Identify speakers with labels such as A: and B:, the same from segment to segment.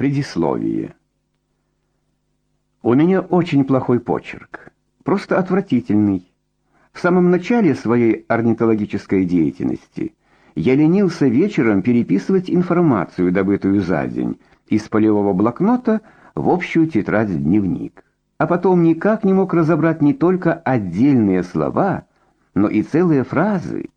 A: Предисловие. У меня очень плохой почерк, просто отвратительный. В самом начале своей орнитологической деятельности я ленился вечером переписывать информацию, добытую за день, из полевого блокнота в общую тетрадь-дневник. А потом никак не мог разобрать не только отдельные слова, но и целые фразы.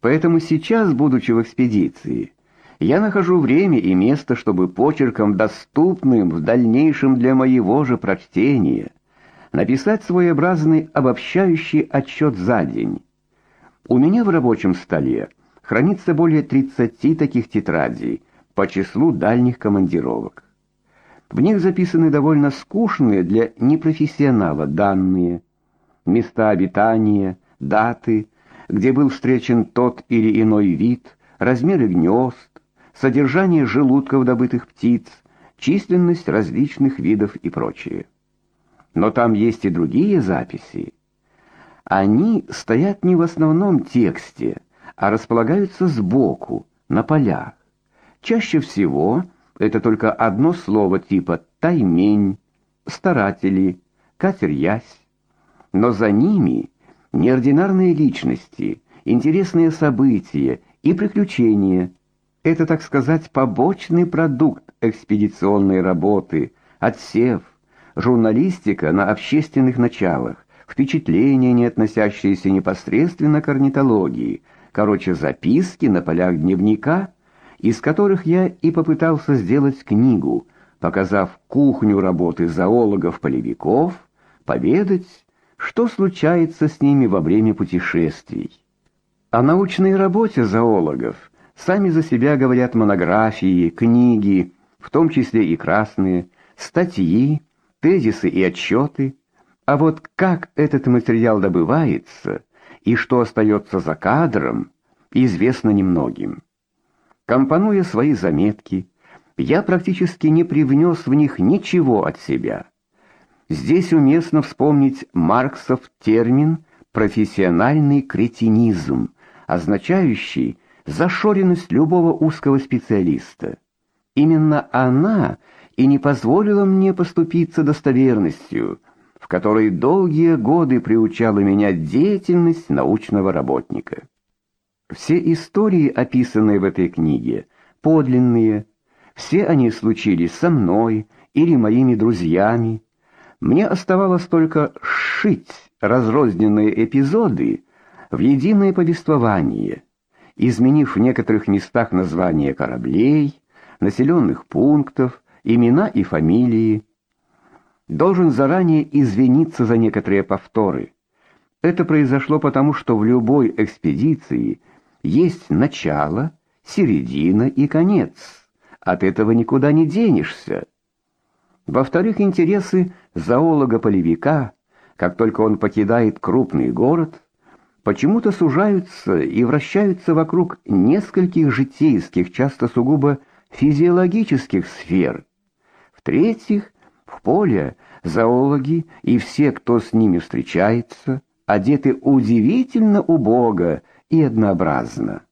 A: Поэтому сейчас, будучи в экспедиции, я нахожу время и место, чтобы почерком доступным в дальнейшем для моего же прочтения написать своеобразный обобщающий отчет за день. У меня в рабочем столе хранится более 30 таких тетрадей по числу дальних командировок. В них записаны довольно скучные для непрофессионала данные: места обитания, даты, где был встречен тот или иной вид, размеры гнезд, содержание желудков добытых птиц, численность различных видов и прочее. Но там есть и другие записи. Они стоят не в основном тексте, а располагаются сбоку, на полях. Чаще всего это только одно слово типа таймень, старатели, катерь-ясь. Но за ними неординарные личности, интересные события и приключения, это, так сказать, побочный продукт экспедиционной работы, отсев, журналистика на общественных началах, впечатления, не относящиеся непосредственно к орнитологии, короче, записки на полях дневника, из которых я и попытался сделать книгу, показав кухню работы зоологов-полевиков, поведать, что случается с ними во время путешествий. О научной работе зоологов Сами за себя говорят монографии, книги, в том числе и красные, статьи, тезисы и отчеты. А вот как этот материал добывается и что остается за кадром, известно немногим. Компонуя свои заметки, я практически не привнес в них ничего от себя. Здесь уместно вспомнить Марксов термин профессиональный кретинизм, означающий зашоренность любого узкого специалиста. Именно она и не позволила мне поступиться достоверностью, в которой долгие годы приучала меня деятельность научного работника. Все истории, описанные в этой книге, подлинные. Все они случились со мной или моими друзьями. Мне оставалось только сшить разрозненные эпизоды в единое повествование изменив в некоторых местах названия кораблей, населенных пунктов, имена и фамилии. Должен заранее извиниться за некоторые повторы. Это произошло потому, что в любой экспедиции есть начало, середина и конец. От этого никуда не денешься. Во-вторых, интересы зоолога-полевика, как только он покидает крупный город, почему-то сужаются и вращаются вокруг нескольких житейских, часто сугубо физиологических сфер. В-третьих, в поле зоологи и все, кто с ними встречается, одеты удивительно убого и однообразно.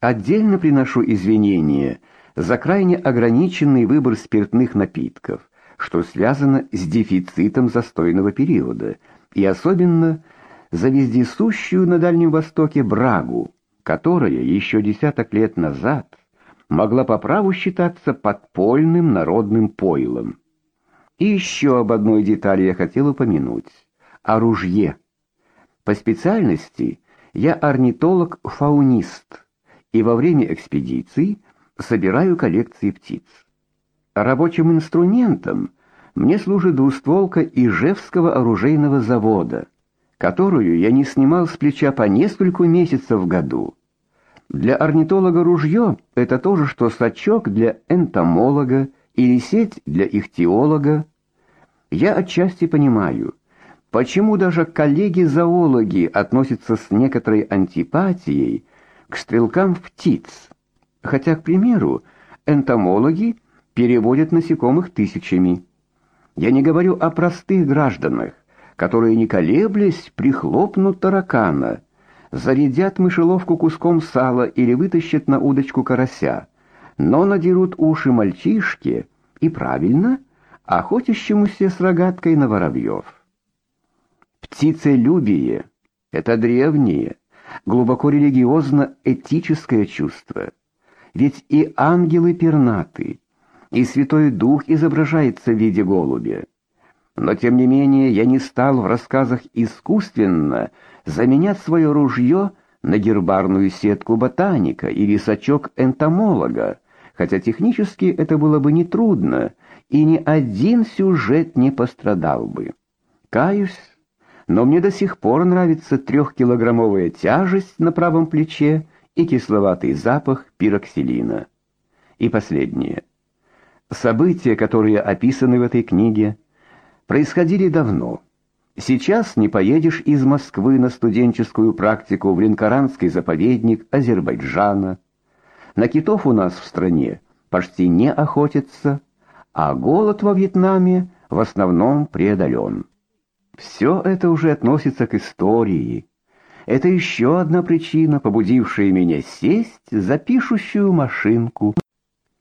A: Отдельно приношу извинения за крайне ограниченный выбор спиртных напитков, что связано с дефицитом застойного периода, и особенно за вездесущую на Дальнем Востоке брагу, которая еще десяток лет назад могла по праву считаться подпольным народным пойлом. И еще об одной детали я хотел упомянуть о ружье. По специальности я орнитолог-фаунист, и во время экспедиций собираю коллекции птиц. Рабочим инструментом мне служит двустволка Ижевского оружейного завода которую я не снимал с плеча по несколько месяцев в году. Для орнитолога ружье — это то же, что сачок для энтомолога или сеть для ихтиолога. Я отчасти понимаю, почему даже коллеги-зоологи относятся с некоторой антипатией к стрелкам птиц. Хотя, к примеру, энтомологи переводят насекомых тысячами. Я не говорю о простых гражданах, которые, не колеблясь, прихлопнут таракана, зарядят мышеловку куском сала или вытащат на удочку карася, но надерут уши мальчишке И правильно, охотящемуся с рогаткой на воробьев. Птицелюбие — это древнее, глубоко религиозно-этическое чувство. Ведь и ангелы пернаты, и Святой Дух изображается в виде голубя. Но тем не менее я не стал в рассказах искусственно заменять свое ружье на гербарную сетку ботаника или сачок энтомолога, хотя технически это было бы нетрудно, и ни один сюжет не пострадал бы. Каюсь, но мне до сих пор нравится трехкилограммовая тяжесть на правом плече и кисловатый запах пироксилина. И последнее. События, которые описаны в этой книге, происходили давно. Сейчас не поедешь из Москвы на студенческую практику в Ленкоранский заповедник Азербайджана. На китов у нас в стране почти не охотятся, а голод во Вьетнаме в основном преодолен. Все это уже относится к истории. Это еще одна причина, побудившая меня сесть за пишущую машинку.